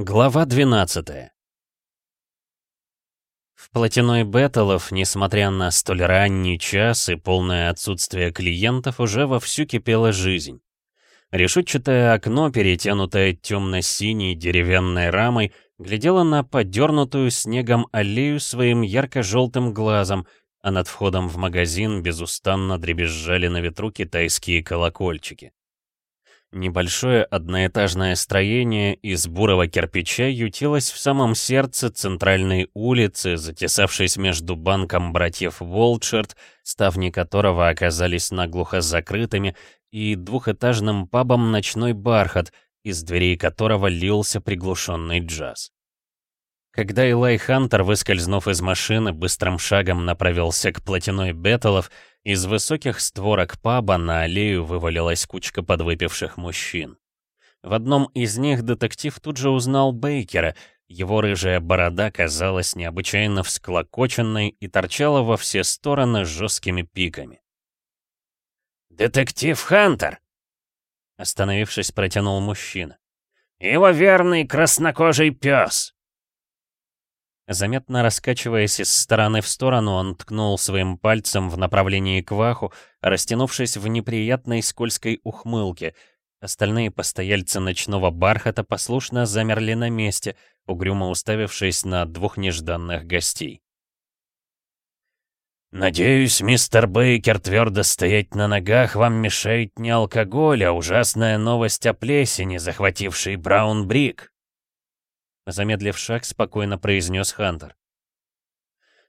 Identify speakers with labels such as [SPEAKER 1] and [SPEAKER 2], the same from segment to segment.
[SPEAKER 1] Глава 12 В платяной Беттелов, несмотря на столь ранний час и полное отсутствие клиентов, уже вовсю кипела жизнь. Решетчатое окно, перетянутое темно-синей деревянной рамой, глядело на подернутую снегом аллею своим ярко-желтым глазом, а над входом в магазин безустанно дребезжали на ветру китайские колокольчики. Небольшое одноэтажное строение из бурого кирпича ютилось в самом сердце центральной улицы, затесавшись между банком братьев Волчерт, ставни которого оказались наглухо закрытыми, и двухэтажным пабом «Ночной бархат», из дверей которого лился приглушенный джаз. Когда Илай Хантер, выскользнув из машины, быстрым шагом направился к платяной Беттелов, из высоких створок паба на аллею вывалилась кучка подвыпивших мужчин. В одном из них детектив тут же узнал Бейкера, его рыжая борода казалась необычайно всклокоченной и торчала во все стороны жесткими пиками.
[SPEAKER 2] «Детектив Хантер!» Остановившись, протянул мужчина. «Его верный краснокожий пес!»
[SPEAKER 1] Заметно раскачиваясь из стороны в сторону, он ткнул своим пальцем в направлении Кваху, растянувшись в неприятной скользкой ухмылке. Остальные постояльцы ночного бархата послушно замерли на месте, угрюмо уставившись на двух нежданных гостей.
[SPEAKER 2] «Надеюсь, мистер Бейкер, твердо стоять на ногах вам мешает не алкоголь, а ужасная новость о плесени, захватившей Браун Брик»,
[SPEAKER 1] Замедлив шаг, спокойно произнес Хантер.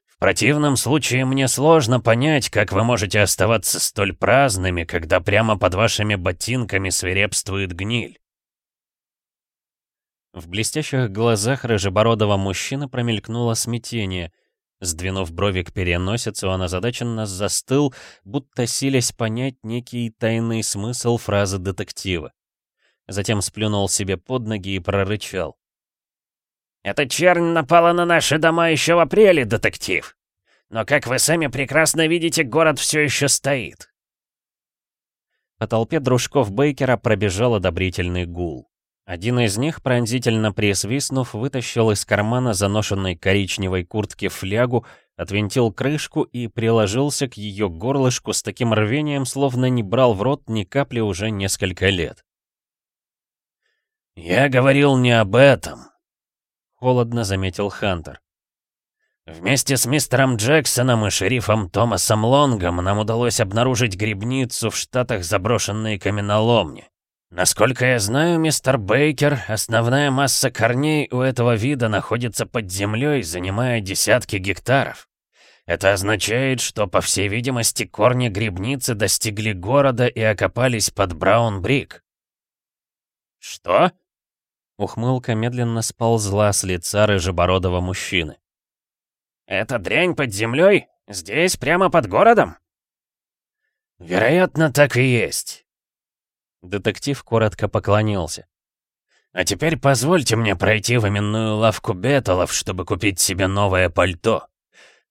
[SPEAKER 2] «В противном случае мне сложно понять, как вы можете оставаться столь праздными, когда прямо под вашими ботинками свирепствует гниль».
[SPEAKER 1] В блестящих глазах рыжебородого мужчины промелькнуло смятение. Сдвинув брови к переносице, он озадаченно застыл, будто силясь понять некий тайный смысл фразы детектива. Затем сплюнул себе под ноги и прорычал.
[SPEAKER 2] Эта чернь напала на наши дома еще в апреле, детектив. Но, как вы сами прекрасно видите, город все еще стоит.
[SPEAKER 1] По толпе дружков Бейкера пробежал одобрительный гул. Один из них, пронзительно присвистнув, вытащил из кармана заношенной коричневой куртки флягу, отвинтил крышку и приложился к ее горлышку с таким рвением, словно не брал в рот ни капли уже несколько лет.
[SPEAKER 2] «Я говорил не об этом», —
[SPEAKER 1] холодно заметил Хантер.
[SPEAKER 2] «Вместе с мистером Джексоном и шерифом Томасом Лонгом нам удалось обнаружить грибницу в штатах заброшенные каменоломни. Насколько я знаю, мистер Бейкер, основная масса корней у этого вида находится под землей, занимая десятки гектаров. Это означает, что, по всей видимости, корни грибницы достигли города и окопались под Браун-Брик». «Что?»
[SPEAKER 1] Ухмылка медленно сползла с лица рыжебородого мужчины.
[SPEAKER 2] «Эта дрянь под землей? Здесь, прямо под городом?» «Вероятно, так и есть».
[SPEAKER 1] Детектив коротко поклонился.
[SPEAKER 2] «А теперь позвольте мне пройти в именную лавку Беттелов, чтобы купить себе новое пальто.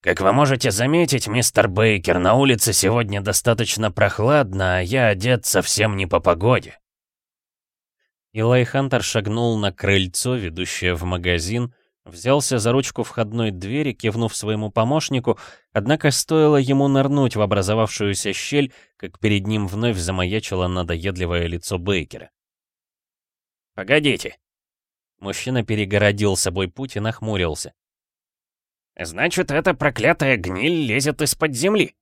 [SPEAKER 2] Как вы можете заметить, мистер Бейкер, на улице сегодня достаточно прохладно, а я одет совсем не по погоде».
[SPEAKER 1] Илай Хантер шагнул на крыльцо, ведущее в магазин, взялся за ручку входной двери, кивнув своему помощнику, однако стоило ему нырнуть в образовавшуюся щель, как перед ним вновь замаячило надоедливое лицо Бейкера.
[SPEAKER 2] «Погодите!»
[SPEAKER 1] Мужчина перегородил собой путь и нахмурился.
[SPEAKER 2] «Значит, эта проклятая гниль лезет из-под земли?»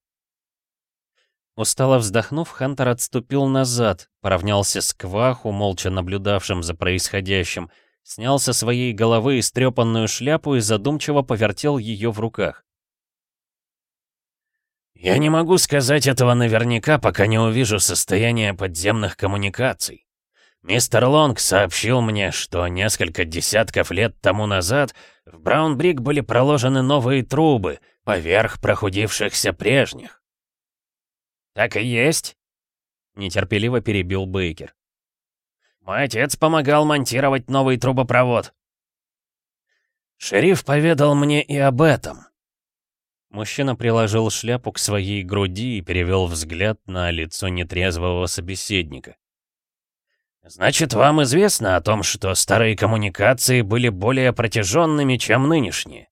[SPEAKER 1] Устало вздохнув, Хантер отступил назад, поравнялся с Кваху, молча наблюдавшим за происходящим, снял со своей головы истрепанную шляпу и задумчиво повертел ее в руках.
[SPEAKER 2] «Я не могу сказать этого наверняка, пока не увижу состояние подземных коммуникаций. Мистер Лонг сообщил мне, что несколько десятков лет тому назад в Браунбрик были проложены новые трубы поверх прохудившихся прежних. «Так и есть», — нетерпеливо перебил Бейкер. «Мой отец помогал монтировать новый трубопровод». «Шериф поведал мне и об этом».
[SPEAKER 1] Мужчина приложил шляпу к своей груди и перевел взгляд на лицо нетрезвого собеседника.
[SPEAKER 2] «Значит, вам известно о том, что старые коммуникации были более протяженными, чем нынешние?»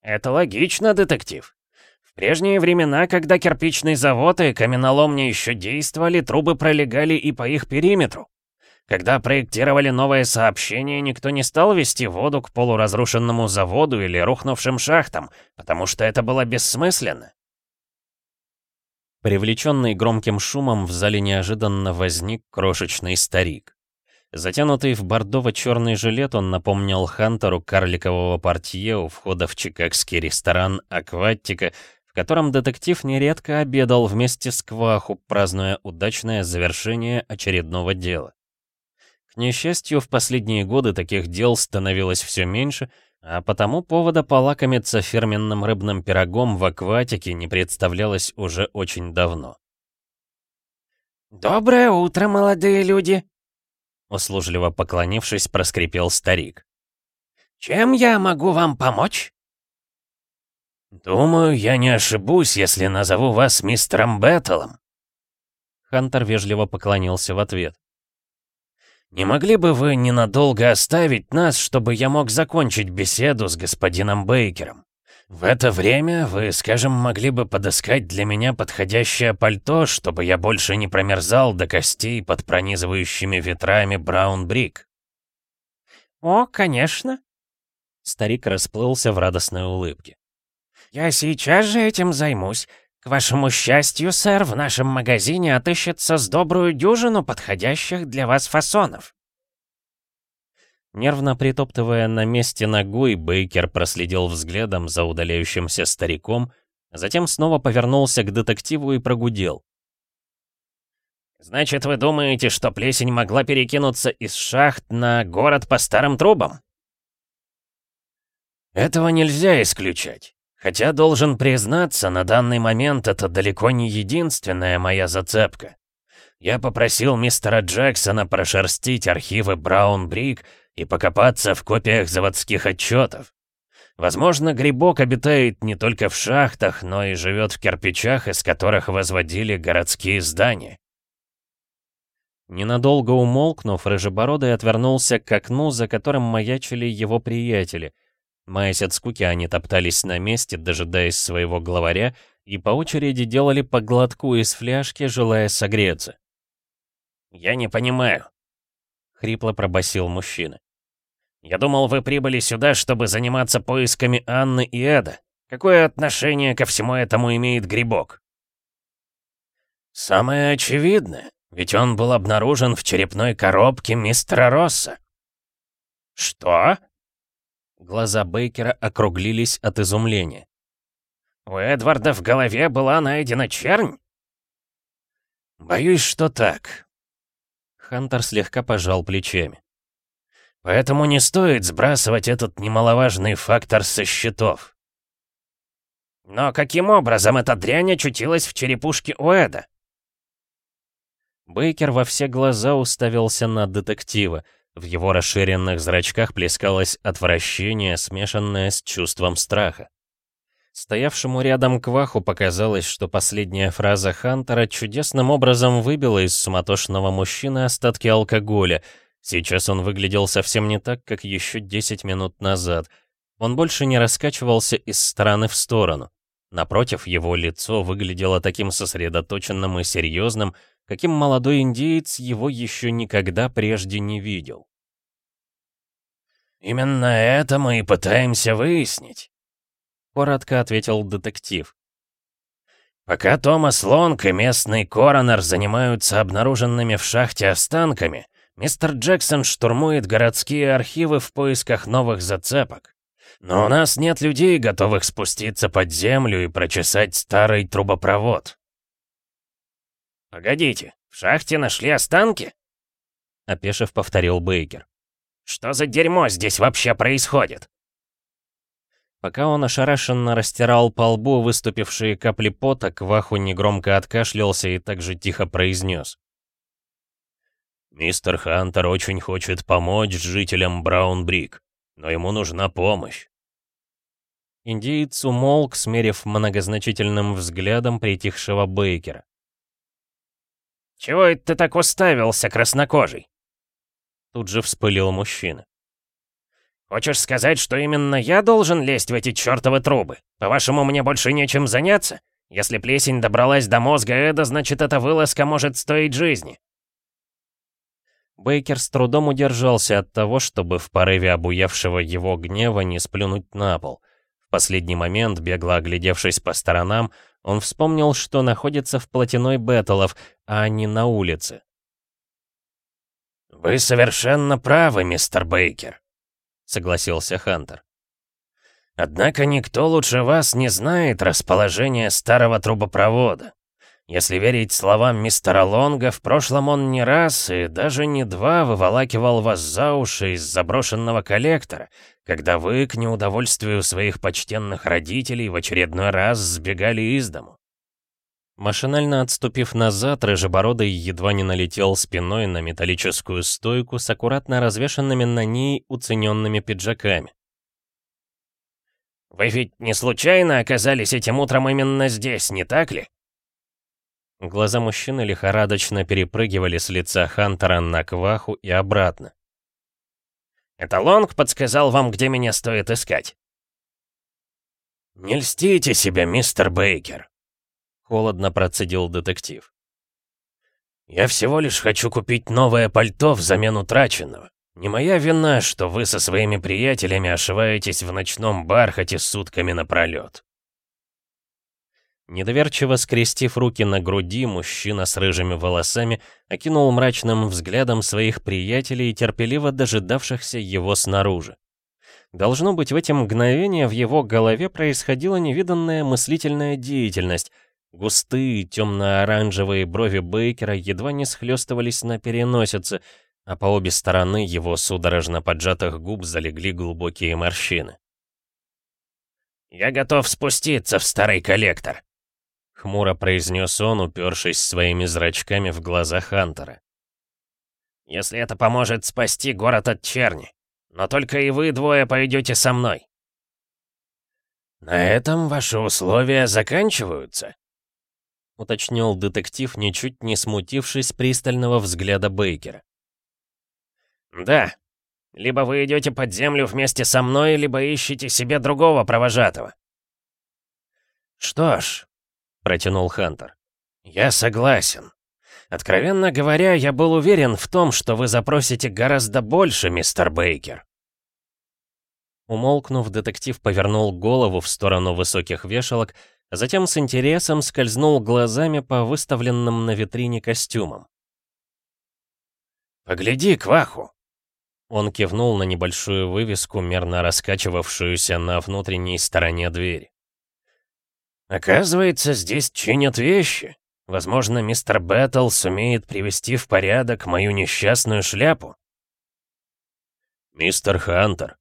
[SPEAKER 2] «Это логично, детектив. В прежние времена, когда кирпичный завод и каменоломни еще действовали, трубы пролегали и по их периметру. Когда проектировали новое сообщение, никто не стал вести воду к полуразрушенному заводу или рухнувшим шахтам, потому что это было бессмысленно.
[SPEAKER 1] Привлеченный громким шумом, в зале неожиданно возник крошечный старик. Затянутый в бордово-черный жилет, он напомнил Хантеру карликового портье у входа в чикагский ресторан «Акватика», в котором детектив нередко обедал вместе с Кваху, празднуя удачное завершение очередного дела. К несчастью, в последние годы таких дел становилось все меньше, а потому повода полакомиться фирменным рыбным пирогом в акватике не представлялось уже очень давно.
[SPEAKER 3] «Доброе утро, молодые люди!»
[SPEAKER 1] Услужливо поклонившись, проскрипел старик.
[SPEAKER 3] «Чем я могу вам помочь?»
[SPEAKER 2] «Думаю, я не ошибусь, если назову вас мистером Бэттлом».
[SPEAKER 1] Хантер вежливо поклонился в ответ.
[SPEAKER 2] «Не могли бы вы ненадолго оставить нас, чтобы я мог закончить беседу с господином Бейкером? В это время вы, скажем, могли бы подыскать для меня подходящее пальто, чтобы я больше не промерзал до костей под пронизывающими ветрами Браун-Брик».
[SPEAKER 3] «О, конечно!»
[SPEAKER 1] Старик расплылся в радостной улыбке.
[SPEAKER 3] «Я сейчас же этим займусь. «К вашему счастью, сэр, в нашем магазине отыщется с добрую дюжину подходящих для вас фасонов».
[SPEAKER 1] Нервно притоптывая на месте ногой, Бейкер проследил взглядом за удаляющимся стариком, затем снова повернулся к детективу и прогудел.
[SPEAKER 2] «Значит, вы думаете, что плесень могла перекинуться из шахт на город по старым трубам?» «Этого нельзя исключать. Хотя, должен признаться, на данный момент это далеко не единственная моя зацепка. Я попросил мистера Джексона прошерстить архивы Браун-Брик и покопаться в копиях заводских отчетов. Возможно, грибок обитает не только в шахтах, но и живет в кирпичах, из которых возводили городские здания.
[SPEAKER 1] Ненадолго умолкнув, Рыжебородый отвернулся к окну, за которым маячили его приятели — Маясь от скуки, они топтались на месте, дожидаясь своего главаря, и по очереди делали по глотку из фляжки, желая согреться.
[SPEAKER 2] «Я не понимаю», — хрипло пробасил мужчина. «Я думал, вы прибыли сюда, чтобы заниматься поисками Анны и Эда. Какое отношение ко всему этому имеет грибок?» «Самое очевидное, ведь он был обнаружен в черепной коробке мистера Росса». «Что?»
[SPEAKER 1] Глаза Бейкера округлились от изумления.
[SPEAKER 2] «У Эдварда в голове была найдена чернь?» «Боюсь, что так».
[SPEAKER 1] Хантер слегка пожал плечами.
[SPEAKER 2] «Поэтому не стоит сбрасывать этот немаловажный фактор со счетов». «Но каким образом эта дрянь очутилась в черепушке у Эда?»
[SPEAKER 1] Бейкер во все глаза уставился на детектива — в его расширенных зрачках плескалось отвращение, смешанное с чувством страха. Стоявшему рядом Кваху показалось, что последняя фраза Хантера чудесным образом выбила из суматошного мужчины остатки алкоголя. Сейчас он выглядел совсем не так, как еще 10 минут назад. Он больше не раскачивался из стороны в сторону. Напротив, его лицо выглядело таким сосредоточенным и серьезным, каким молодой индеец его еще никогда прежде не видел.
[SPEAKER 2] «Именно это мы и пытаемся выяснить», — коротко ответил детектив. «Пока Томас Лонг и местный коронер занимаются обнаруженными в шахте останками, мистер Джексон штурмует городские архивы в поисках новых зацепок. Но у нас нет людей, готовых спуститься под землю и прочесать старый трубопровод. «Погодите, в шахте нашли останки?»
[SPEAKER 1] Опешив, повторил Бейкер.
[SPEAKER 2] «Что за дерьмо здесь вообще происходит?»
[SPEAKER 1] Пока он ошарашенно растирал по лбу выступившие капли пота, Кваху негромко откашлялся и также тихо произнес.
[SPEAKER 2] «Мистер Хантер очень хочет помочь жителям Браунбрик, но ему нужна помощь».
[SPEAKER 1] Индиец умолк, смерив многозначительным взглядом притихшего Бейкера.
[SPEAKER 3] Чего это ты так уставился, краснокожий?»
[SPEAKER 1] Тут же вспылил мужчина.
[SPEAKER 3] «Хочешь сказать, что именно я должен лезть в эти чертовы трубы? По-вашему, мне больше нечем заняться? Если плесень добралась до мозга Эда, значит, эта вылазка может стоить жизни».
[SPEAKER 1] Бейкер с трудом удержался от того, чтобы в порыве обуявшего его гнева не сплюнуть на пол. Последний момент, бегло оглядевшись по сторонам, он вспомнил, что находится в платяной Бэтлов, а не на улице.
[SPEAKER 2] «Вы совершенно правы, мистер Бейкер», — согласился Хантер. «Однако никто лучше вас не знает расположение старого трубопровода. Если верить словам мистера Лонга, в прошлом он не раз и даже не два выволакивал вас за уши из заброшенного коллектора, когда вы, к неудовольствию своих почтенных родителей, в очередной раз сбегали из дому.
[SPEAKER 1] Машинально отступив назад, Рыжебородый едва не налетел спиной на металлическую стойку с аккуратно развешанными на ней уцененными пиджаками.
[SPEAKER 3] «Вы ведь не случайно оказались этим утром именно здесь, не так ли?»
[SPEAKER 1] Глаза мужчины лихорадочно перепрыгивали с лица Хантера на Кваху и обратно.
[SPEAKER 3] «Это Лонг подсказал вам, где меня стоит искать?»
[SPEAKER 2] «Не льстите себя, мистер Бейкер», — холодно процедил детектив. «Я всего лишь хочу купить новое пальто взамен утраченного. Не моя вина, что вы со своими приятелями ошиваетесь в ночном бархате сутками напролет.
[SPEAKER 1] Недоверчиво скрестив руки на груди, мужчина с рыжими волосами окинул мрачным взглядом своих приятелей, терпеливо дожидавшихся его снаружи. Должно быть, в эти мгновения в его голове происходила невиданная мыслительная деятельность. Густые темно-оранжевые брови Бейкера едва не схлестывались на переносице, а по обе стороны его судорожно поджатых губ залегли глубокие морщины.
[SPEAKER 3] «Я готов спуститься в старый коллектор»,
[SPEAKER 1] Хмуро произнес он, упершись своими зрачками в глаза Хантера.
[SPEAKER 3] «Если это поможет спасти город от черни. Но только и вы двое пойдете со мной».
[SPEAKER 2] «На этом ваши условия заканчиваются?»
[SPEAKER 1] уточнил детектив, ничуть не смутившись пристального взгляда Бейкера.
[SPEAKER 3] «Да. Либо вы идете под землю вместе со мной, либо ищете себе другого провожатого».
[SPEAKER 2] «Что ж, — протянул Хантер. «Я согласен. Откровенно говоря, я был уверен в том, что вы запросите гораздо больше, мистер Бейкер».
[SPEAKER 1] Умолкнув, детектив повернул голову в сторону высоких вешалок, а затем с интересом скользнул глазами по выставленным на витрине костюмам.
[SPEAKER 2] «Погляди, Кваху!»
[SPEAKER 1] Он кивнул на небольшую вывеску, мерно раскачивавшуюся на внутренней стороне двери.
[SPEAKER 2] Оказывается, здесь чинят вещи. Возможно, мистер Бэттл сумеет привести в порядок мою несчастную шляпу.
[SPEAKER 1] «Мистер Хантер».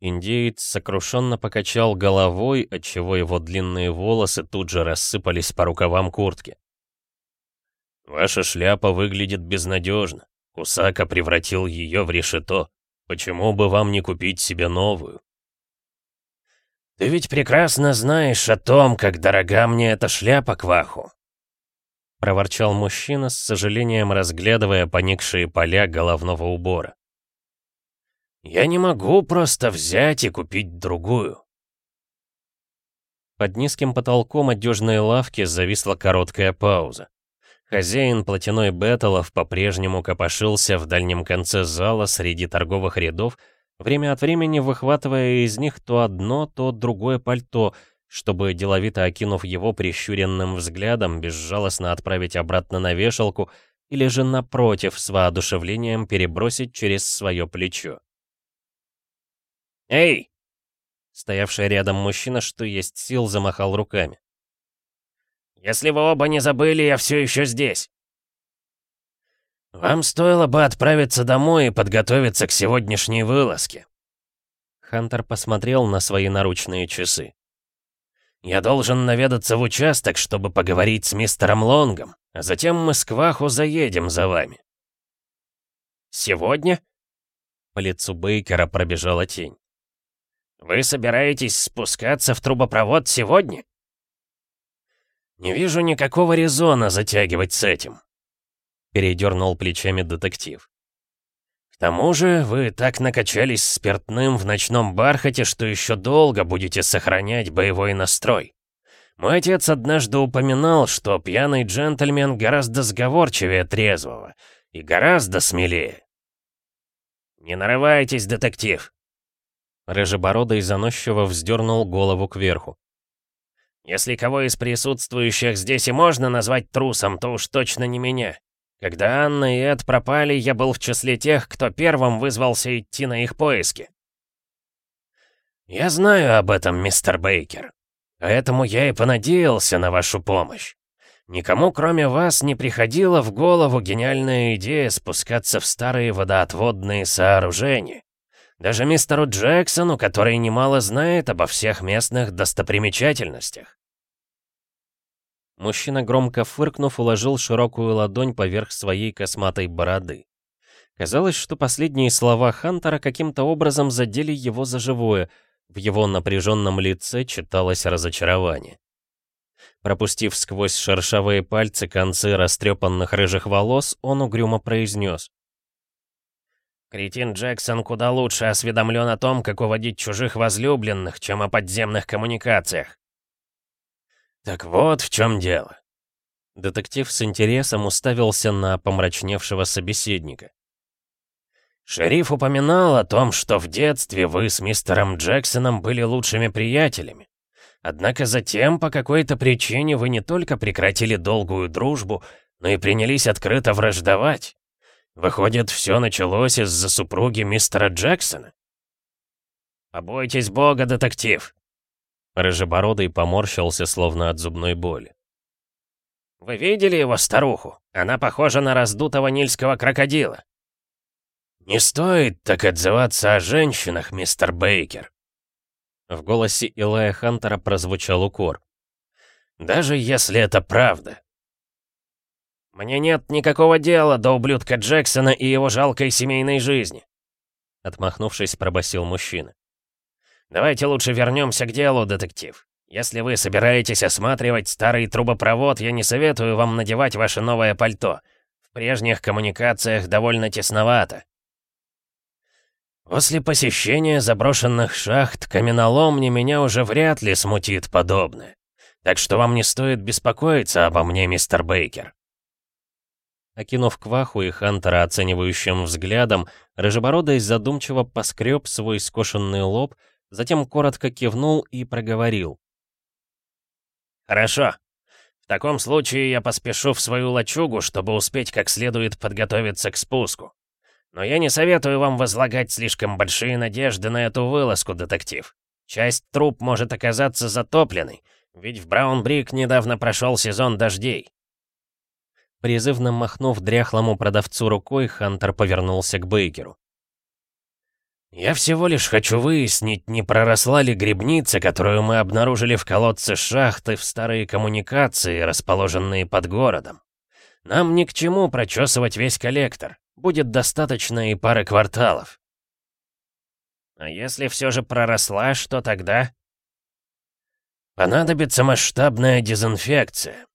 [SPEAKER 1] Индеец сокрушенно покачал головой, отчего его длинные волосы тут же рассыпались по рукавам куртки. «Ваша шляпа выглядит безнадежно. Кусака превратил ее в решето. Почему бы вам не купить себе новую?»
[SPEAKER 2] «Ты ведь прекрасно знаешь о том, как дорога мне эта шляпа, Кваху!»
[SPEAKER 1] проворчал мужчина, с сожалением разглядывая поникшие поля головного убора.
[SPEAKER 2] «Я не могу просто взять и купить другую».
[SPEAKER 1] Под низким потолком одежной лавки зависла короткая пауза. Хозяин платяной Беттелов по-прежнему копошился в дальнем конце зала среди торговых рядов, время от времени выхватывая из них то одно, то другое пальто, чтобы, деловито окинув его прищуренным взглядом, безжалостно отправить обратно на вешалку или же, напротив, с воодушевлением перебросить через свое плечо.
[SPEAKER 3] «Эй!»
[SPEAKER 1] Стоявший рядом мужчина, что есть сил, замахал руками.
[SPEAKER 3] «Если вы оба не забыли, я все еще здесь!»
[SPEAKER 2] «Вам стоило бы отправиться домой и подготовиться к сегодняшней вылазке».
[SPEAKER 1] Хантер посмотрел на свои наручные часы.
[SPEAKER 2] «Я должен наведаться в участок, чтобы поговорить с мистером Лонгом, а затем мы с Кваху заедем за вами».
[SPEAKER 3] «Сегодня?»
[SPEAKER 1] По лицу Бейкера пробежала тень.
[SPEAKER 3] «Вы собираетесь спускаться в трубопровод сегодня?»
[SPEAKER 2] «Не вижу никакого резона затягивать с этим»,
[SPEAKER 1] Передернул плечами детектив.
[SPEAKER 2] К тому же вы так накачались спиртным в ночном бархате, что еще долго будете сохранять боевой настрой. Мой отец однажды упоминал, что пьяный джентльмен гораздо сговорчивее трезвого и гораздо смелее. «Не нарывайтесь, детектив!»
[SPEAKER 1] Рыжебородый заносчиво вздернул голову кверху.
[SPEAKER 2] «Если кого из присутствующих здесь и можно назвать трусом, то уж точно не меня. Когда Анна и Эд пропали, я был в числе тех, кто первым вызвался идти на их поиски. Я знаю об этом, мистер Бейкер. Поэтому я и понадеялся на вашу помощь. Никому, кроме вас, не приходила в голову гениальная идея спускаться в старые водоотводные сооружения. Даже мистеру Джексону, который немало знает обо всех местных достопримечательностях.
[SPEAKER 1] Мужчина, громко фыркнув, уложил широкую ладонь поверх своей косматой бороды. Казалось, что последние слова Хантера каким-то образом задели его за живое — в его напряженном лице читалось разочарование. Пропустив сквозь шершавые пальцы концы растрепанных рыжих волос, он угрюмо произнес.
[SPEAKER 2] «Кретин Джексон куда лучше осведомлен о том, как уводить чужих возлюбленных, чем о подземных коммуникациях». «Так вот в чем дело».
[SPEAKER 1] Детектив с интересом уставился на помрачневшего собеседника.
[SPEAKER 2] Шериф упоминал о том, что в детстве вы с мистером Джексоном были лучшими приятелями. Однако затем, по какой-то причине, вы не только прекратили долгую дружбу, но и принялись открыто враждовать. Выходит, все началось из-за супруги мистера Джексона? Побойтесь бога, детектив.
[SPEAKER 1] Рыжебородый поморщился, словно от зубной боли.
[SPEAKER 2] «Вы видели его старуху? Она похожа на раздутого нильского крокодила. «Не стоит так отзываться о женщинах, мистер Бейкер!»
[SPEAKER 1] В голосе Илая Хантера прозвучал укор.
[SPEAKER 2] «Даже если это правда!» «Мне нет никакого дела до ублюдка Джексона и его жалкой семейной жизни!» Отмахнувшись, пробасил мужчина. «Давайте лучше вернемся к делу, детектив. Если вы собираетесь осматривать старый трубопровод, я не советую вам надевать ваше новое пальто. В прежних коммуникациях довольно тесновато. После посещения заброшенных шахт каменоломни меня уже вряд ли смутит подобное. Так что вам не стоит беспокоиться обо мне, мистер Бейкер.
[SPEAKER 1] Окинув Кваху и Хантера оценивающим взглядом, Рыжебородый задумчиво поскреб свой скошенный лоб, затем коротко кивнул и проговорил.
[SPEAKER 2] «Хорошо. В таком случае я поспешу в свою лачугу, чтобы успеть как следует подготовиться к спуску. Но я не советую вам возлагать слишком большие надежды на эту вылазку, детектив. Часть труб может оказаться затопленной, ведь в Браунбрик недавно прошел сезон дождей.
[SPEAKER 1] Призывно махнув дряхлому продавцу рукой, Хантер повернулся к Бейкеру.
[SPEAKER 2] «Я всего лишь хочу выяснить, не проросла ли грибница, которую мы обнаружили в колодце шахты в старые коммуникации, расположенные под городом. Нам ни к чему прочесывать весь коллектор. Будет достаточно и пары кварталов. А если все же проросла, что тогда? Понадобится масштабная дезинфекция.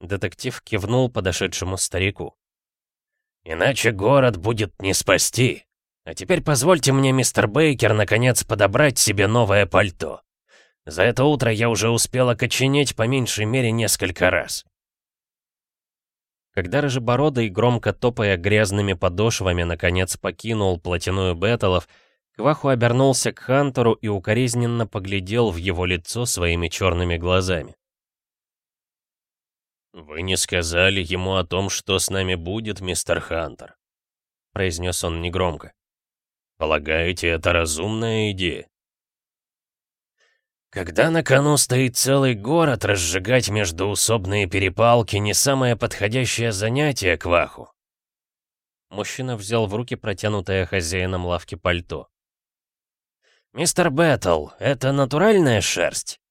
[SPEAKER 2] Детектив кивнул подошедшему старику. Иначе город будет не спасти. А теперь позвольте мне, мистер Бейкер, наконец подобрать себе новое пальто. За это утро я уже успел окоченеть по меньшей мере несколько раз.
[SPEAKER 1] Когда Рыжебородый, громко топая грязными подошвами, наконец покинул плотяную Беттелов, Кваху обернулся к Хантеру и укоризненно поглядел в его лицо своими черными глазами.
[SPEAKER 2] «Вы не сказали ему о том, что с нами будет, мистер Хантер», — произнес он негромко. «Полагаете, это разумная идея?» Когда на кону стоит целый город, разжигать междуусобные перепалки не самое подходящее занятие, Кваху.
[SPEAKER 1] Мужчина взял в руки протянутое хозяином лавки пальто.
[SPEAKER 2] «Мистер Бэттл, это натуральная шерсть?»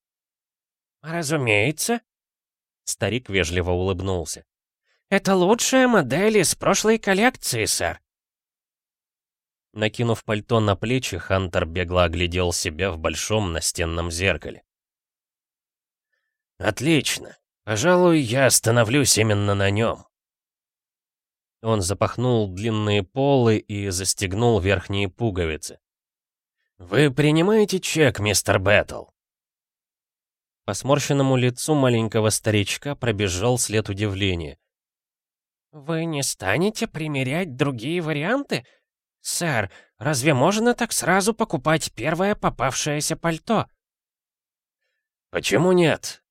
[SPEAKER 3] «Разумеется».
[SPEAKER 1] Старик вежливо улыбнулся.
[SPEAKER 3] «Это лучшая модель из прошлой коллекции, сэр.
[SPEAKER 1] Накинув пальто на плечи, Хантер бегло оглядел себя в большом настенном зеркале.
[SPEAKER 2] «Отлично. Пожалуй, я остановлюсь именно на нем».
[SPEAKER 1] Он запахнул длинные полы и застегнул верхние пуговицы.
[SPEAKER 2] «Вы принимаете чек, мистер Бэттл?»
[SPEAKER 1] По сморщенному лицу маленького старичка пробежал след удивления.
[SPEAKER 3] «Вы не станете примерять другие варианты? Сэр, разве можно так сразу покупать первое попавшееся пальто?»
[SPEAKER 2] «Почему нет?»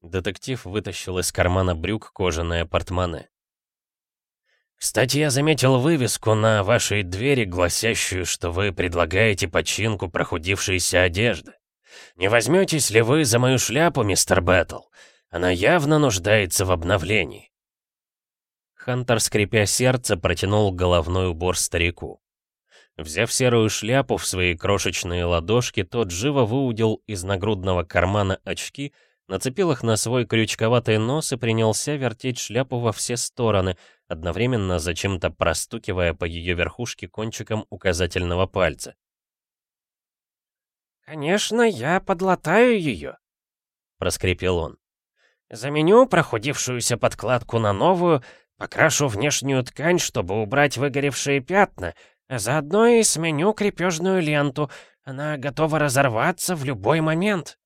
[SPEAKER 1] Детектив вытащил из кармана брюк кожаное портмоне.
[SPEAKER 2] «Кстати, я заметил вывеску на вашей двери, гласящую, что вы предлагаете починку прохудившейся одежды. Не возьметесь ли вы за мою шляпу, мистер Бэттл? Она явно нуждается в обновлении».
[SPEAKER 1] Хантер, скрипя сердце, протянул головной убор старику. Взяв серую шляпу в свои крошечные ладошки, тот живо выудил из нагрудного кармана очки, нацепил их на свой крючковатый нос и принялся вертеть шляпу во все стороны, одновременно зачем-то простукивая по ее верхушке кончиком указательного пальца.
[SPEAKER 3] «Конечно, я подлатаю ее», — проскрипел он. «Заменю прохудившуюся подкладку на новую, покрашу внешнюю ткань, чтобы убрать выгоревшие пятна, а заодно и сменю крепежную ленту. Она готова разорваться в любой момент».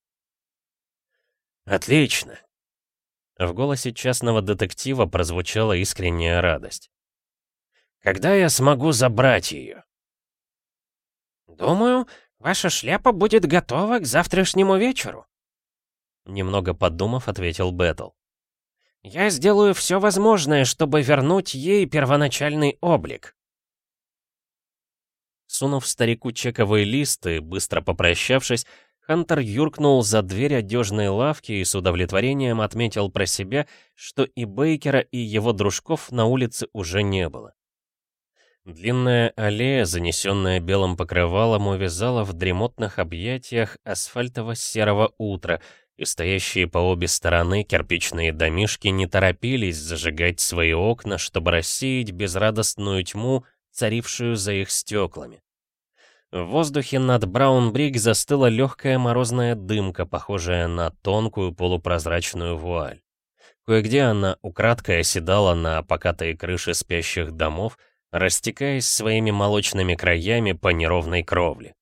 [SPEAKER 2] «Отлично!»
[SPEAKER 1] В голосе частного детектива прозвучала искренняя радость.
[SPEAKER 2] «Когда я смогу забрать ее?»
[SPEAKER 3] «Думаю, «Ваша шляпа будет готова к завтрашнему вечеру», —
[SPEAKER 1] немного подумав, ответил Бэтл.
[SPEAKER 3] «Я сделаю все возможное, чтобы вернуть ей первоначальный облик».
[SPEAKER 1] Сунув старику чековые листы, быстро попрощавшись, Хантер юркнул за дверь одежной лавки и с удовлетворением отметил про себя, что и Бейкера, и его дружков на улице уже не было. Длинная аллея, занесенная белым покрывалом, увязала в дремотных объятиях асфальтово-серого утра, и стоящие по обе стороны кирпичные домишки не торопились зажигать свои окна, чтобы рассеять безрадостную тьму, царившую за их стеклами. В воздухе над Браунбрик застыла легкая морозная дымка, похожая на тонкую полупрозрачную вуаль. Кое-где она украдкой оседала на покатые крыши спящих домов, растекаясь своими молочными краями по неровной кровле.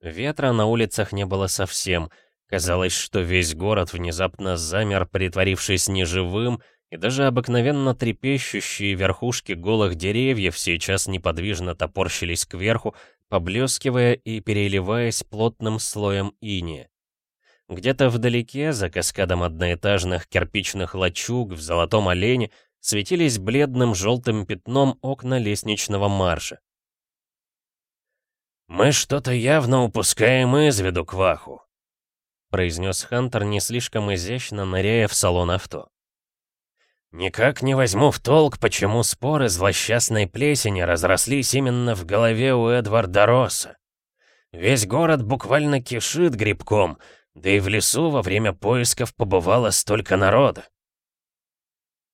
[SPEAKER 1] Ветра на улицах не было совсем. Казалось, что весь город внезапно замер, притворившись неживым, и даже обыкновенно трепещущие верхушки голых деревьев сейчас неподвижно топорщились кверху, поблескивая и переливаясь плотным слоем иния. Где-то вдалеке, за каскадом одноэтажных кирпичных лачуг в золотом олене, светились бледным желтым пятном окна лестничного марша.
[SPEAKER 2] «Мы что-то явно упускаем из виду, Кваху», — произнес Хантер не слишком изящно, ныряя в салон авто. «Никак не возьму в толк, почему споры злосчастной плесени разрослись именно в голове у Эдварда Росса. Весь город буквально кишит грибком, да и в лесу во время поисков побывало столько народа.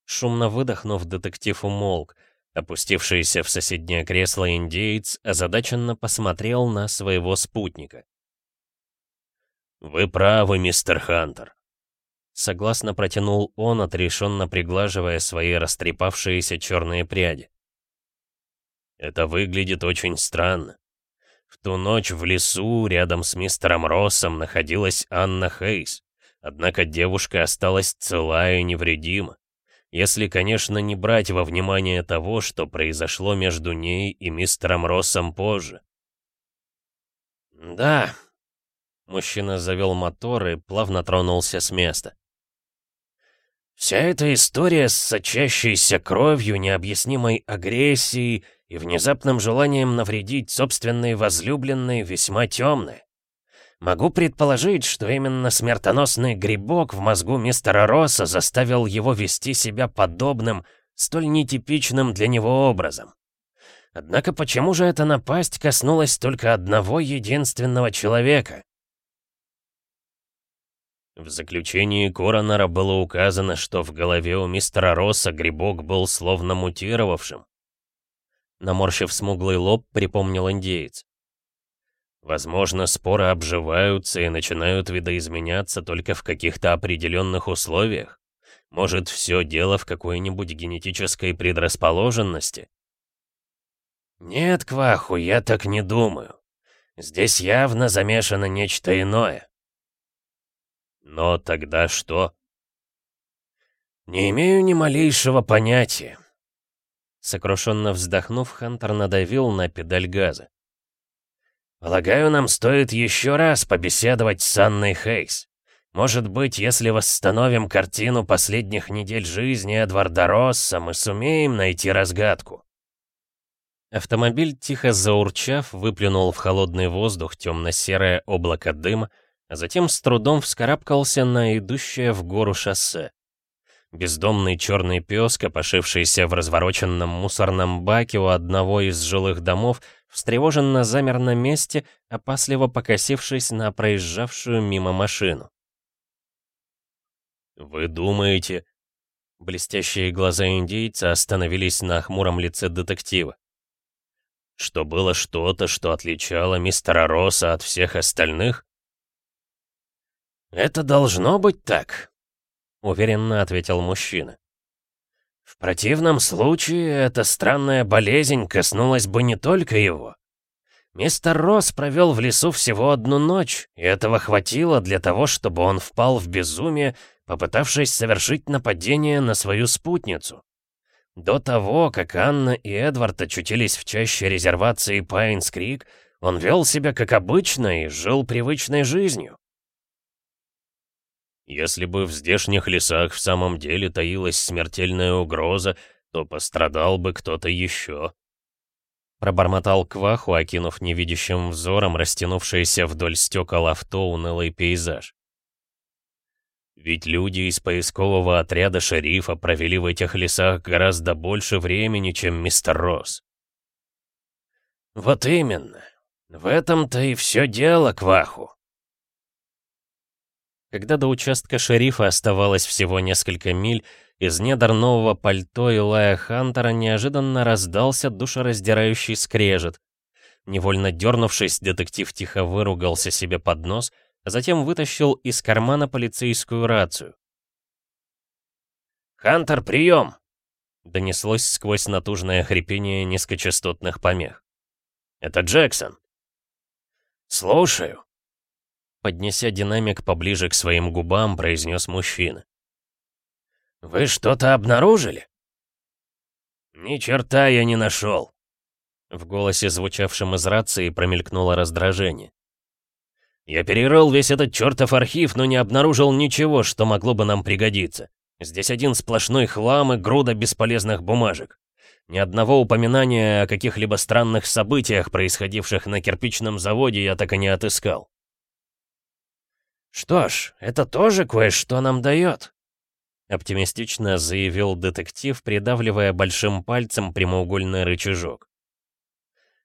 [SPEAKER 1] Шумно выдохнув, детектив умолк. Опустившийся в соседнее кресло индеец озадаченно посмотрел на своего спутника.
[SPEAKER 2] «Вы правы, мистер Хантер», —
[SPEAKER 1] согласно протянул он, отрешенно приглаживая свои растрепавшиеся черные пряди.
[SPEAKER 2] «Это выглядит очень странно. В ту ночь в лесу рядом с мистером Россом находилась Анна Хейс, однако девушка осталась цела и невредима. Если, конечно, не брать во внимание того, что произошло между ней и мистером Россом позже.
[SPEAKER 1] «Да», — мужчина завел мотор и плавно тронулся с места.
[SPEAKER 2] «Вся эта история с сочащейся кровью, необъяснимой агрессией и внезапным желанием навредить собственной возлюбленной весьма темная. Могу предположить, что именно смертоносный грибок в мозгу мистера Росса заставил его вести себя подобным, столь нетипичным для него образом. Однако почему же эта напасть коснулась только одного единственного человека?
[SPEAKER 1] В заключении Коронера было указано, что в голове у мистера Росса грибок был словно мутировавшим. Наморщив смуглый лоб, припомнил индеец. Возможно, споры обживаются и начинают видоизменяться только в каких-то определенных условиях. Может, все дело в какой-нибудь генетической предрасположенности?
[SPEAKER 2] Нет, Кваху, я так не думаю. Здесь явно замешано нечто иное.
[SPEAKER 1] Но тогда что?
[SPEAKER 2] Не имею ни малейшего понятия.
[SPEAKER 1] Сокрушенно вздохнув, Хантер надавил на педаль газа.
[SPEAKER 2] «Полагаю, нам стоит еще раз побеседовать с Анной Хейс. Может быть, если восстановим картину последних недель жизни Эдварда Росса, мы сумеем найти разгадку».
[SPEAKER 1] Автомобиль, тихо заурчав, выплюнул в холодный воздух темно-серое облако дыма, а затем с трудом вскарабкался на идущее в гору шоссе. Бездомный черный пес, копошившийся в развороченном мусорном баке у одного из жилых домов, встревоженно замер на месте, опасливо покосившись на проезжавшую мимо машину. «Вы думаете...» Блестящие глаза индейца остановились на хмуром лице детектива. «Что было что-то, что отличало мистера Росса от всех остальных?»
[SPEAKER 2] «Это должно быть так», — уверенно ответил мужчина. В противном случае эта странная болезнь коснулась бы не только его. Мистер Росс провел в лесу всего одну ночь, и этого хватило для того, чтобы он впал в безумие, попытавшись совершить нападение на свою спутницу. До того, как Анна и Эдвард очутились в чаще резервации Пайнс-Крик, он вел себя как обычно и жил привычной жизнью.
[SPEAKER 1] Если бы в здешних лесах в самом деле таилась смертельная угроза, то пострадал бы кто-то еще. Пробормотал Кваху, окинув невидящим взором растянувшийся вдоль стекол авто унылый пейзаж. Ведь люди из поискового отряда шерифа провели в этих лесах гораздо больше времени, чем мистер Росс.
[SPEAKER 2] Вот именно. В этом-то и все дело, Кваху.
[SPEAKER 1] Когда до участка шерифа оставалось всего несколько миль, из недр нового пальто Илая Хантера неожиданно раздался душераздирающий скрежет. Невольно дернувшись, детектив тихо выругался себе под нос, а затем вытащил из кармана полицейскую рацию.
[SPEAKER 2] «Хантер, прием!»
[SPEAKER 1] — донеслось сквозь натужное хрипение низкочастотных помех. «Это Джексон!»
[SPEAKER 2] «Слушаю!»
[SPEAKER 1] Поднеся динамик поближе к своим губам, произнес мужчина.
[SPEAKER 2] «Вы что-то обнаружили?»
[SPEAKER 1] «Ни черта я не нашел!» В голосе, звучавшем из рации, промелькнуло раздражение. «Я перерыл весь этот чертов архив, но не обнаружил ничего, что могло бы нам пригодиться. Здесь один сплошной хлам и груда бесполезных бумажек. Ни одного упоминания о каких-либо странных событиях, происходивших на кирпичном заводе, я так и не отыскал.
[SPEAKER 2] «Что ж, это тоже кое-что нам дает», —
[SPEAKER 1] оптимистично заявил детектив, придавливая большим пальцем прямоугольный рычажок.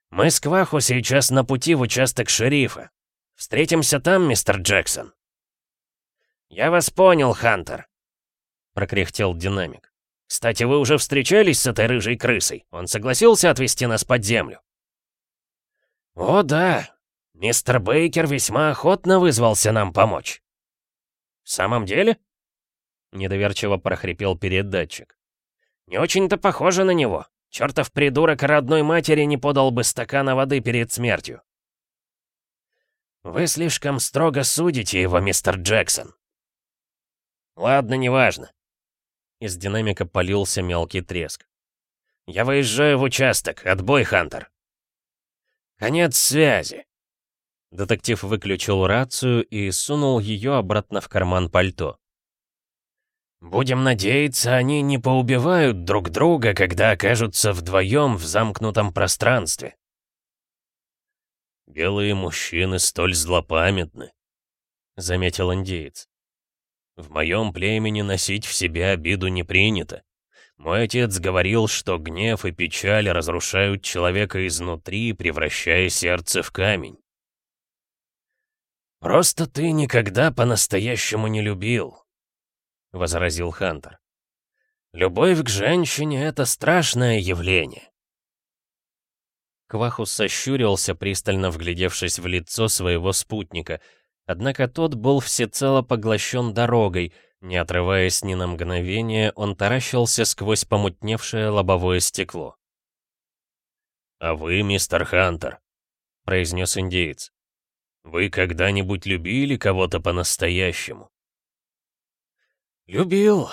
[SPEAKER 2] «Мы с Кваху сейчас на пути в участок шерифа. Встретимся там, мистер Джексон». «Я вас понял, Хантер», — прокряхтел динамик. «Кстати, вы уже встречались с этой рыжей крысой? Он согласился отвезти нас под землю?» «О, да, Мистер Бейкер весьма охотно вызвался нам помочь. В самом деле? Недоверчиво прохрипел передатчик. Не очень-то похоже на него. Чертов придурок родной матери не подал бы стакана воды перед смертью. Вы слишком строго судите его, мистер Джексон. Ладно, неважно. Из динамика полился мелкий треск. Я выезжаю в участок. Отбой, Хантер. Конец связи.
[SPEAKER 1] Детектив выключил рацию и сунул ее обратно в карман пальто.
[SPEAKER 2] «Будем надеяться, они не поубивают друг друга, когда окажутся вдвоем в замкнутом пространстве».
[SPEAKER 1] «Белые мужчины столь злопамятны», — заметил индеец. «В моем племени носить в себе обиду не принято. Мой отец говорил, что гнев и печаль разрушают человека изнутри, превращая сердце в камень.
[SPEAKER 2] «Просто ты никогда по-настоящему не любил», — возразил Хантер. «Любовь к женщине — это страшное явление».
[SPEAKER 1] Квахус сощурился, пристально вглядевшись в лицо своего спутника, однако тот был всецело поглощен дорогой, Не отрываясь ни на мгновение, он таращился сквозь помутневшее лобовое стекло. «А вы, мистер Хантер», — произнес индеец, — «вы когда-нибудь любили кого-то по-настоящему?»
[SPEAKER 2] «Любил,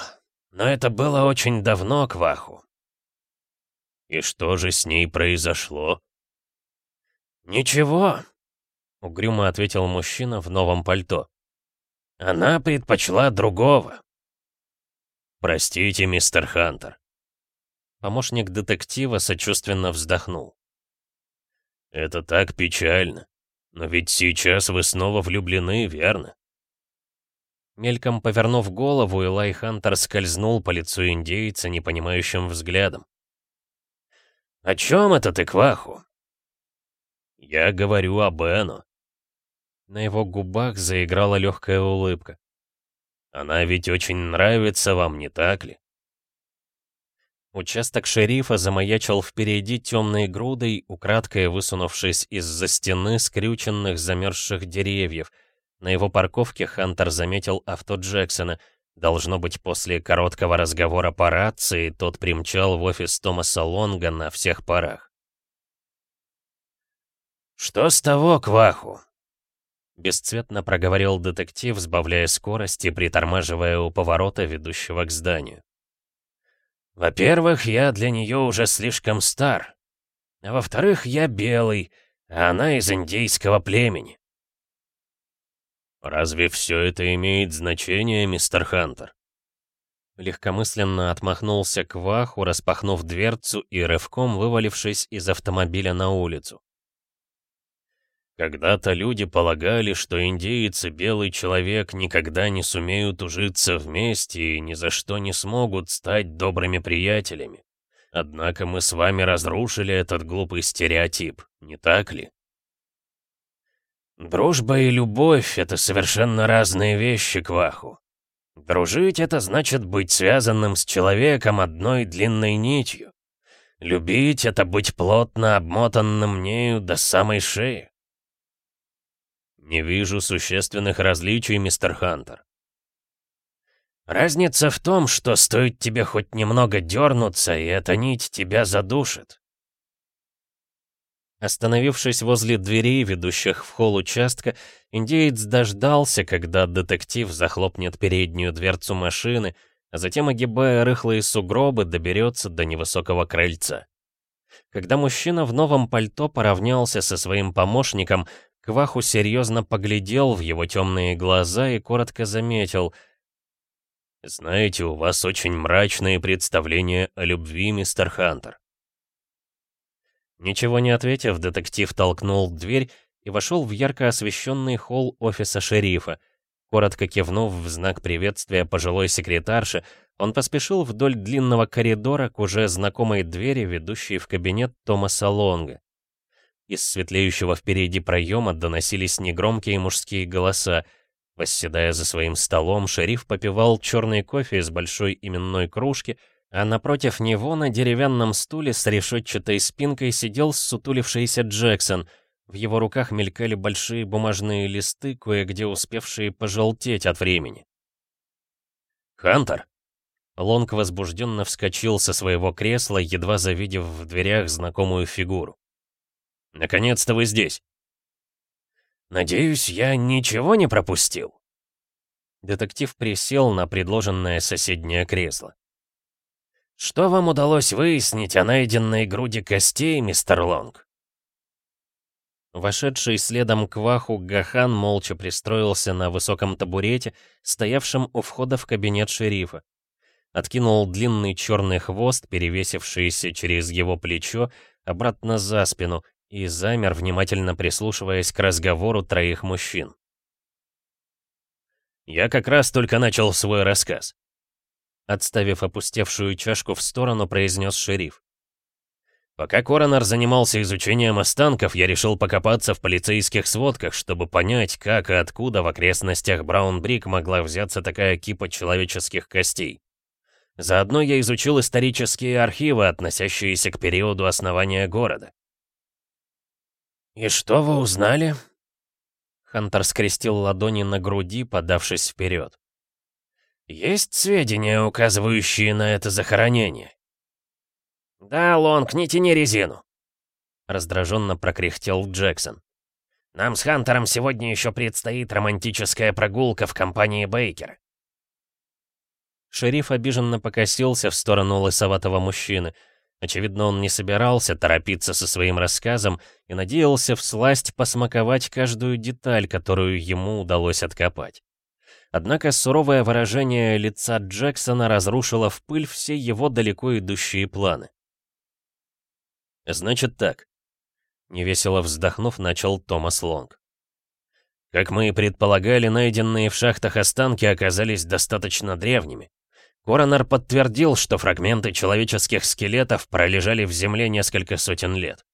[SPEAKER 2] но это было очень давно, Кваху».
[SPEAKER 1] «И что же с ней произошло?»
[SPEAKER 2] «Ничего», —
[SPEAKER 1] угрюмо ответил мужчина в новом пальто.
[SPEAKER 2] «Она предпочла другого».
[SPEAKER 1] «Простите, мистер Хантер». Помощник детектива сочувственно вздохнул. «Это так печально. Но ведь сейчас вы снова влюблены, верно?» Мельком повернув голову, Элай Хантер скользнул по лицу индейца непонимающим взглядом.
[SPEAKER 2] «О чем это ты, Кваху?»
[SPEAKER 1] «Я говорю об Эну». На его губах заиграла легкая улыбка. «Она ведь очень нравится вам, не так ли?» Участок шерифа замаячил впереди темной грудой, украдкой высунувшись из-за стены скрюченных замерзших деревьев. На его парковке Хантер заметил авто Джексона. Должно быть, после короткого разговора по рации тот примчал в офис Томаса Лонга на всех парах.
[SPEAKER 2] «Что с того, Кваху?»
[SPEAKER 1] Бесцветно проговорил детектив, сбавляя скорость и притормаживая у поворота, ведущего к зданию.
[SPEAKER 2] Во-первых, я для нее уже слишком стар. А во-вторых, я белый, а она из индейского племени.
[SPEAKER 1] «Разве все это имеет значение, мистер Хантер?» Легкомысленно отмахнулся Кваху, распахнув дверцу и рывком вывалившись из автомобиля на улицу. Когда-то люди полагали, что индеец и белый человек никогда не сумеют ужиться вместе и ни за что не смогут стать добрыми приятелями. Однако мы с вами разрушили этот глупый стереотип, не так ли?
[SPEAKER 2] Дружба и любовь — это совершенно разные вещи, Кваху. Дружить — это значит быть связанным с человеком одной длинной нитью. Любить — это быть плотно обмотанным нею до самой шеи.
[SPEAKER 1] «Не вижу существенных различий, мистер Хантер».
[SPEAKER 2] «Разница в том, что стоит тебе хоть немного дернуться, и эта нить тебя задушит».
[SPEAKER 1] Остановившись возле дверей, ведущих в холл участка, индеец дождался, когда детектив захлопнет переднюю дверцу машины, а затем, огибая рыхлые сугробы, доберется до невысокого крыльца. Когда мужчина в новом пальто поравнялся со своим помощником, Кваху серьезно поглядел в его темные глаза и коротко заметил. «Знаете, у вас очень мрачные представления о любви, мистер Хантер». Ничего не ответив, детектив толкнул дверь и вошел в ярко освещенный холл офиса шерифа. Коротко кивнув в знак приветствия пожилой секретарше, он поспешил вдоль длинного коридора к уже знакомой двери, ведущей в кабинет Томаса Лонга. Из светлеющего впереди проема доносились негромкие мужские голоса. Восседая за своим столом, шериф попивал черный кофе из большой именной кружки, а напротив него на деревянном стуле с решетчатой спинкой сидел сутулившийся Джексон. В его руках мелькали большие бумажные листы, кое-где успевшие пожелтеть от времени. «Хантер!» Лонг возбужденно вскочил со своего кресла, едва завидев в дверях знакомую фигуру. Наконец-то вы здесь.
[SPEAKER 2] Надеюсь, я ничего не пропустил.
[SPEAKER 1] Детектив присел на предложенное соседнее кресло.
[SPEAKER 2] Что вам удалось выяснить о найденной груди костей, мистер Лонг?
[SPEAKER 1] Вошедший следом к Ваху Гахан молча пристроился на высоком табурете, стоявшем у входа в кабинет шерифа. Откинул длинный черный хвост, перевесившийся через его плечо, обратно за спину, и замер, внимательно прислушиваясь к разговору троих мужчин. «Я как раз только начал свой рассказ», — отставив опустевшую чашку в сторону, произнес шериф. Пока коронер занимался изучением останков, я решил покопаться в полицейских сводках, чтобы понять, как и откуда в окрестностях Браунбрик могла взяться такая кипа человеческих костей. Заодно я изучил исторические архивы, относящиеся к периоду основания города.
[SPEAKER 2] «И что вы узнали?»
[SPEAKER 1] Хантер скрестил ладони на груди, подавшись вперед.
[SPEAKER 2] Есть сведения, указывающие на это захоронение?
[SPEAKER 3] Да, Лонг, не тяни резину.
[SPEAKER 1] Раздраженно прокряхтел Джексон.
[SPEAKER 3] Нам с Хантером сегодня еще предстоит романтическая прогулка в компании Бейкера.
[SPEAKER 1] Шериф обиженно покосился в сторону лысоватого мужчины. Очевидно, он не собирался торопиться со своим рассказом и надеялся всласть посмаковать каждую деталь, которую ему удалось откопать. Однако суровое выражение лица Джексона разрушило в пыль все его далеко идущие планы. «Значит так», — невесело вздохнув, начал Томас Лонг. «Как мы и предполагали, найденные в шахтах останки оказались достаточно древними. Коронер подтвердил, что фрагменты человеческих скелетов пролежали в земле несколько сотен лет.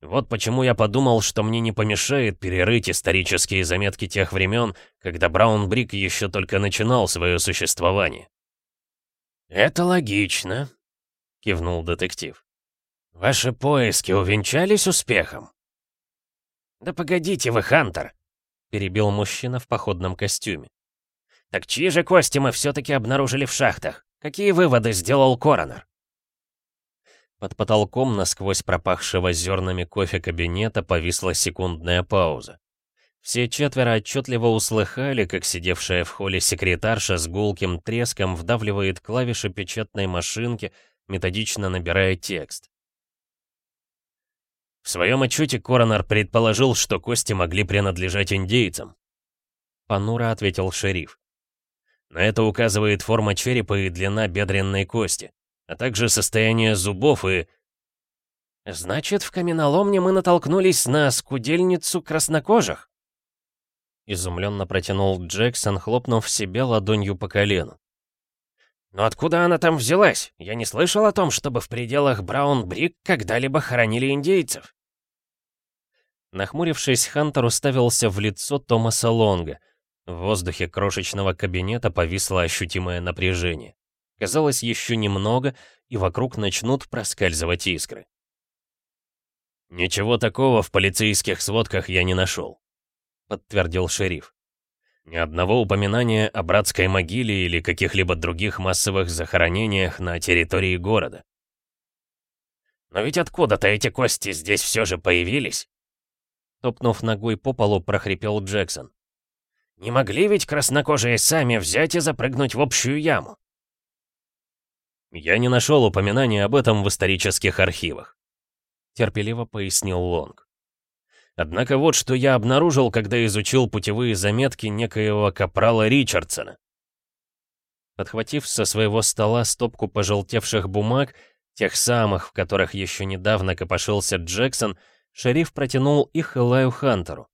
[SPEAKER 1] Вот почему я подумал, что мне не помешает перерыть исторические заметки тех времен, когда Браун Брик еще только начинал свое существование.
[SPEAKER 2] «Это логично», — кивнул детектив. «Ваши поиски увенчались успехом?»
[SPEAKER 3] «Да погодите вы, Хантер!»
[SPEAKER 1] — перебил мужчина в походном костюме.
[SPEAKER 3] «Так чьи же кости мы все-таки обнаружили в шахтах? Какие выводы сделал Коронер?»
[SPEAKER 1] Под потолком насквозь пропахшего зернами кофе кабинета повисла секундная пауза. Все четверо отчетливо услыхали, как сидевшая в холле секретарша с гулким треском вдавливает клавиши печатной машинки, методично набирая текст. В своем отчете Коронер предположил, что кости могли принадлежать индейцам. Понуро ответил шериф. На это указывает форма черепа и длина бедренной кости а также состояние зубов и...
[SPEAKER 3] «Значит, в каменоломне мы натолкнулись на скудельницу краснокожих?»
[SPEAKER 1] Изумленно протянул Джексон, хлопнув себе ладонью по колену.
[SPEAKER 3] «Но откуда она там взялась? Я не слышал о том, чтобы в пределах Браун-Брик когда-либо хоронили индейцев».
[SPEAKER 1] Нахмурившись, Хантер уставился в лицо Томаса Лонга. В воздухе крошечного кабинета повисло ощутимое напряжение. Казалось, еще немного, и вокруг начнут проскальзывать искры. «Ничего такого в полицейских сводках я не нашел», — подтвердил шериф. «Ни одного упоминания о братской могиле или каких-либо других массовых захоронениях на территории города».
[SPEAKER 3] «Но ведь откуда-то эти кости здесь все же появились?»
[SPEAKER 1] Топнув ногой по полу, прохрипел Джексон.
[SPEAKER 3] «Не могли ведь краснокожие сами взять и запрыгнуть в общую яму?»
[SPEAKER 1] «Я не нашел упоминания об этом в исторических архивах», — терпеливо пояснил Лонг. «Однако вот что я обнаружил, когда изучил путевые заметки некоего капрала Ричардсона». Подхватив со своего стола стопку пожелтевших бумаг, тех самых, в которых еще недавно копошился Джексон, шериф протянул их Элаю Хантеру.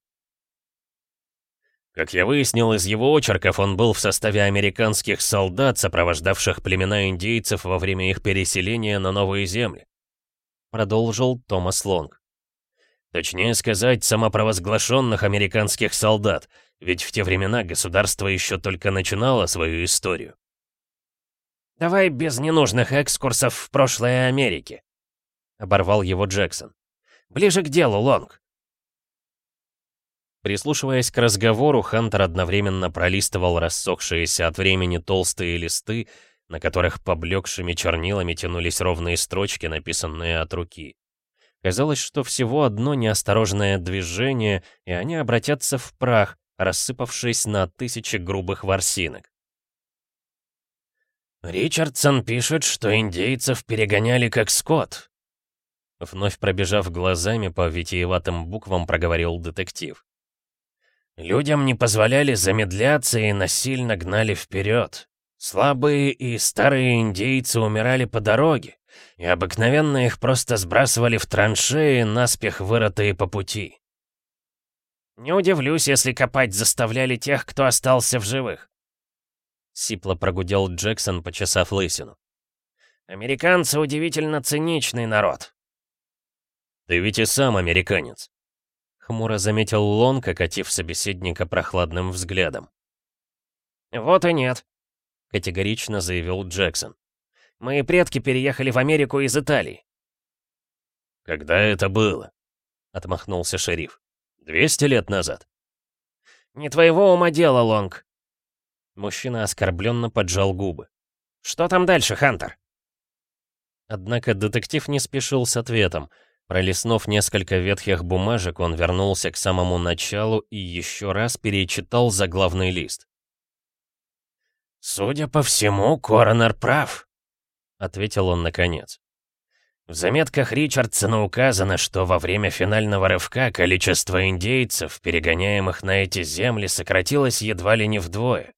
[SPEAKER 1] Как я выяснил из его очерков, он был в составе американских солдат, сопровождавших племена индейцев во время их переселения на новые земли. Продолжил Томас Лонг. Точнее сказать, самопровозглашенных американских солдат, ведь в те времена государство еще только начинало свою историю.
[SPEAKER 3] «Давай без ненужных экскурсов в прошлое Америки», — оборвал его Джексон. «Ближе к делу, Лонг.
[SPEAKER 1] Прислушиваясь к разговору, Хантер одновременно пролистывал рассохшиеся от времени толстые листы, на которых поблекшими чернилами тянулись ровные строчки, написанные от руки. Казалось, что всего одно неосторожное движение, и они обратятся в прах, рассыпавшись на тысячи грубых ворсинок.
[SPEAKER 2] «Ричардсон пишет, что индейцев перегоняли как скот»,
[SPEAKER 1] Вновь пробежав глазами по витиеватым буквам, проговорил детектив.
[SPEAKER 2] Людям не позволяли замедляться и насильно гнали вперед. Слабые и старые индейцы умирали по дороге, и обыкновенно их просто сбрасывали в траншеи, наспех вырытые по пути.
[SPEAKER 3] «Не удивлюсь, если копать заставляли тех, кто остался в живых», —
[SPEAKER 1] сипло прогудел Джексон, почесав лысину.
[SPEAKER 3] «Американцы удивительно циничный народ».
[SPEAKER 1] «Ты ведь и сам американец», Хмуро заметил Лонг, окатив собеседника прохладным взглядом.
[SPEAKER 3] «Вот и нет», —
[SPEAKER 1] категорично заявил Джексон.
[SPEAKER 3] «Мои предки переехали в Америку из Италии».
[SPEAKER 1] «Когда это было?» — отмахнулся шериф. «Двести лет назад».
[SPEAKER 3] «Не твоего ума дело, Лонг».
[SPEAKER 1] Мужчина оскорбленно поджал губы.
[SPEAKER 3] «Что там дальше, Хантер?»
[SPEAKER 1] Однако детектив не спешил с ответом. Пролистнув несколько ветхих бумажек, он вернулся к самому началу и еще раз перечитал заглавный лист.
[SPEAKER 2] «Судя по всему, Коронер прав», —
[SPEAKER 1] ответил он наконец.
[SPEAKER 2] В заметках Ричардсона указано, что во время финального рывка количество индейцев, перегоняемых на эти земли, сократилось едва ли не вдвое.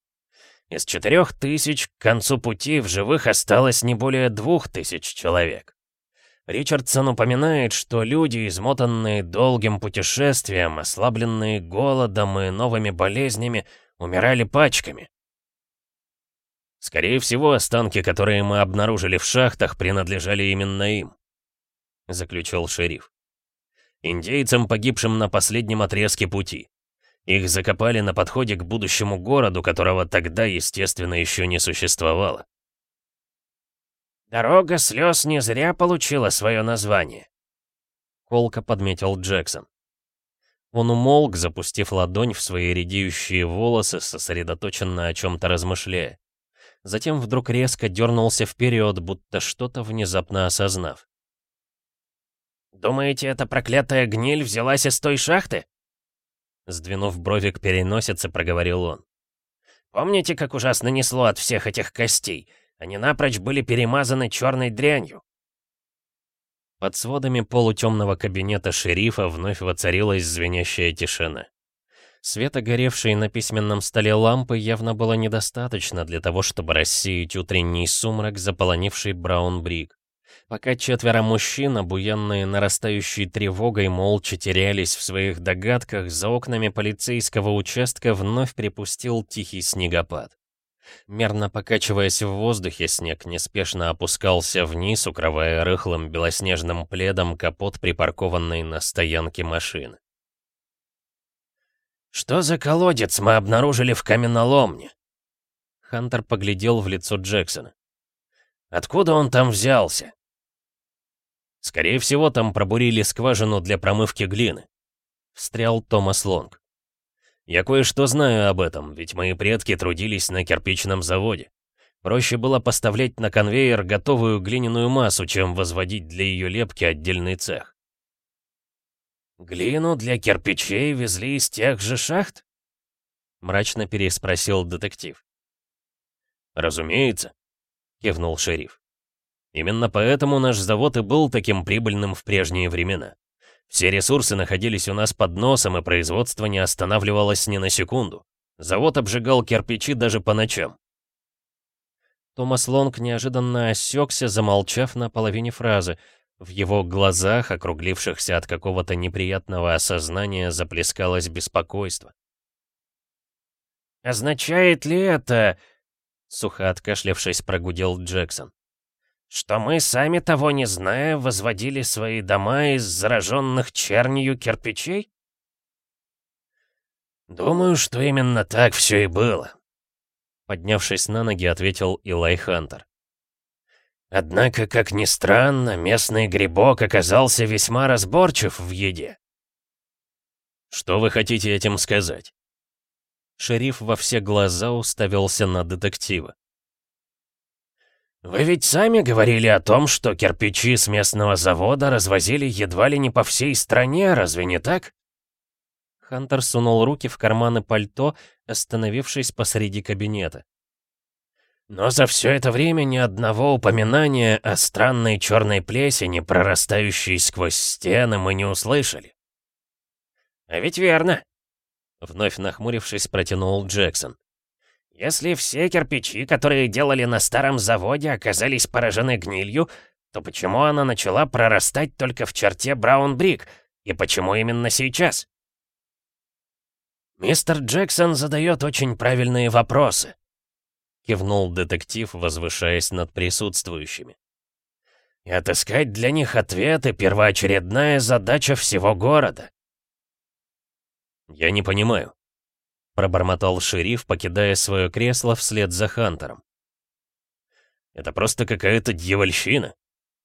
[SPEAKER 2] Из четырех тысяч к концу пути в живых осталось не более двух тысяч человек. Ричардсон упоминает, что люди, измотанные долгим путешествием, ослабленные голодом и новыми болезнями, умирали пачками. Скорее всего, останки, которые мы обнаружили в шахтах, принадлежали именно им, заключил шериф. Индейцам, погибшим на последнем отрезке пути. Их закопали на подходе к будущему городу, которого тогда, естественно, еще не существовало.
[SPEAKER 3] «Дорога слез не зря получила свое название», —
[SPEAKER 1] колко подметил Джексон. Он умолк, запустив ладонь в свои редеющие волосы, сосредоточенно о чем-то размышляя. Затем вдруг резко дернулся вперед, будто что-то внезапно осознав.
[SPEAKER 3] «Думаете, эта проклятая гниль взялась из той шахты?»
[SPEAKER 1] Сдвинув брови к переносице, проговорил он.
[SPEAKER 3] «Помните, как ужасно несло от всех этих костей? Они напрочь были перемазаны черной дрянью».
[SPEAKER 1] Под сводами полутемного кабинета шерифа вновь воцарилась звенящая тишина. Света, горевшей на письменном столе лампы, явно было недостаточно для того, чтобы рассеять утренний сумрак, заполонивший Браунбрик. Пока четверо мужчин, обуянные нарастающей тревогой, молча терялись в своих догадках, за окнами полицейского участка вновь припустил тихий снегопад. Мерно покачиваясь в воздухе, снег неспешно опускался вниз, укрывая рыхлым белоснежным пледом капот припаркованной на стоянке машины.
[SPEAKER 2] «Что за колодец мы обнаружили в каменоломне?»
[SPEAKER 1] Хантер поглядел в лицо Джексона.
[SPEAKER 2] «Откуда он там взялся?»
[SPEAKER 1] «Скорее всего, там пробурили скважину для промывки глины», — встрял Томас Лонг. «Я кое-что знаю об этом, ведь мои предки трудились на кирпичном заводе. Проще было поставлять на конвейер готовую глиняную массу, чем возводить для ее лепки отдельный цех.
[SPEAKER 2] «Глину для кирпичей везли из тех же шахт?»
[SPEAKER 1] — мрачно переспросил детектив.
[SPEAKER 2] «Разумеется», — кивнул шериф.
[SPEAKER 1] «Именно поэтому наш завод и был таким прибыльным в прежние времена. Все ресурсы находились у нас под носом, и производство не останавливалось ни на секунду. Завод обжигал кирпичи даже по ночам». Томас Лонг неожиданно осекся, замолчав на половине фразы — в его глазах, округлившихся от какого-то неприятного осознания, заплескалось беспокойство.
[SPEAKER 3] «Означает ли это...»
[SPEAKER 1] — сухо откашлявшись, прогудел Джексон.
[SPEAKER 3] «Что мы, сами того не зная, возводили свои дома из зараженных чернью кирпичей?»
[SPEAKER 2] «Думаю, что именно так все и было», —
[SPEAKER 1] поднявшись на ноги, ответил Илай Хантер.
[SPEAKER 2] Однако, как ни странно, местный грибок оказался весьма разборчив в еде.
[SPEAKER 1] «Что вы хотите этим сказать?» Шериф во все глаза уставился на детектива.
[SPEAKER 2] «Вы ведь сами говорили о том, что кирпичи с местного завода развозили едва ли не по всей стране, разве не так?»
[SPEAKER 1] Хантер сунул руки в карманы пальто, остановившись посреди кабинета.
[SPEAKER 2] Но за все это время ни одного упоминания о странной черной плесени, прорастающей сквозь стены, мы не услышали.
[SPEAKER 3] А ведь верно.
[SPEAKER 1] Вновь нахмурившись, протянул Джексон.
[SPEAKER 3] Если все кирпичи, которые делали на старом заводе, оказались поражены гнилью, то почему она начала прорастать только в черте Браун-Брик? И почему именно сейчас?
[SPEAKER 2] Мистер Джексон задает очень правильные вопросы,
[SPEAKER 1] кивнул детектив, возвышаясь над присутствующими.
[SPEAKER 2] «И отыскать для них ответы — первоочередная задача всего города».
[SPEAKER 1] «Я не понимаю», — пробормотал шериф, покидая свое кресло вслед за Хантером. «Это просто какая-то дьявольщина.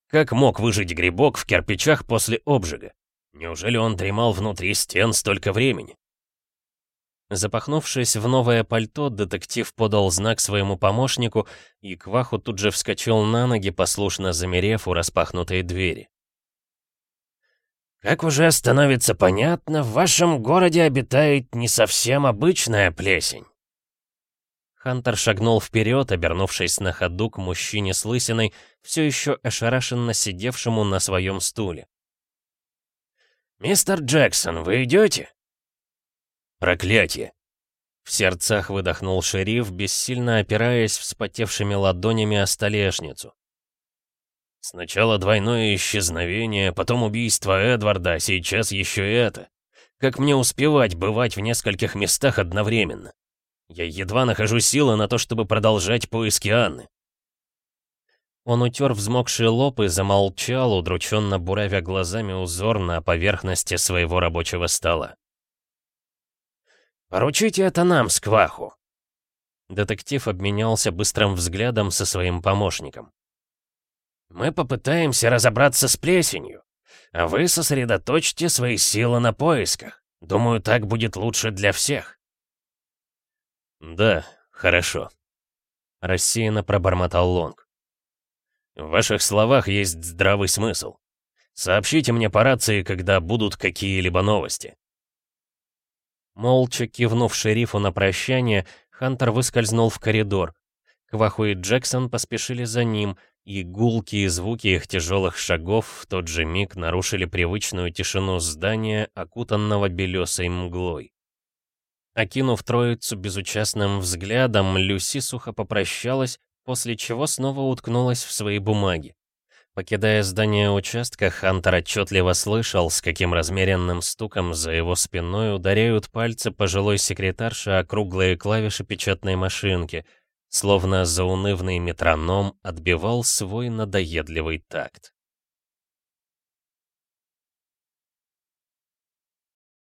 [SPEAKER 1] Как мог выжить грибок в кирпичах после обжига? Неужели он дремал внутри стен столько времени?» Запахнувшись в новое пальто, детектив подал знак своему помощнику, и Кваху тут же вскочил на ноги, послушно замерев у распахнутой двери.
[SPEAKER 2] «Как уже становится понятно, в вашем городе обитает не совсем обычная плесень».
[SPEAKER 1] Хантер шагнул вперед, обернувшись на ходу к мужчине с лысиной, все еще ошарашенно сидевшему на своем стуле.
[SPEAKER 2] «Мистер Джексон, вы идете?»
[SPEAKER 1] «Проклятие!» В сердцах выдохнул шериф, бессильно опираясь вспотевшими ладонями о столешницу. Сначала двойное исчезновение, потом убийство Эдварда, а сейчас еще это. Как мне успевать бывать в нескольких местах одновременно? Я едва нахожу силы на то, чтобы продолжать поиски Анны. Он утер взмокший лоб и замолчал, удрученно буравя глазами узор на поверхности своего рабочего стола.
[SPEAKER 2] «Поручите это нам, Скваху!»
[SPEAKER 1] Детектив обменялся быстрым взглядом со своим помощником.
[SPEAKER 2] Мы попытаемся разобраться с плесенью, а вы сосредоточьте свои силы на поисках. Думаю, так будет лучше для всех».
[SPEAKER 1] «Да, хорошо», — рассеянно пробормотал Лонг. «В ваших словах есть здравый смысл. Сообщите мне по рации, когда будут какие-либо новости». Молча кивнув шерифу на прощание, Хантер выскользнул в коридор. Кваху и Джексон поспешили за ним — и гулкие звуки их тяжелых шагов в тот же миг нарушили привычную тишину здания, окутанного белесой мглой. Окинув троицу безучастным взглядом, Люси сухо попрощалась, после чего снова уткнулась в свои бумаги. Покидая здание участка, Хантер отчетливо слышал, с каким размеренным стуком за его спиной ударяют пальцы пожилой секретарши о круглые клавиши печатной машинки — словно заунывный метроном отбивал свой надоедливый такт.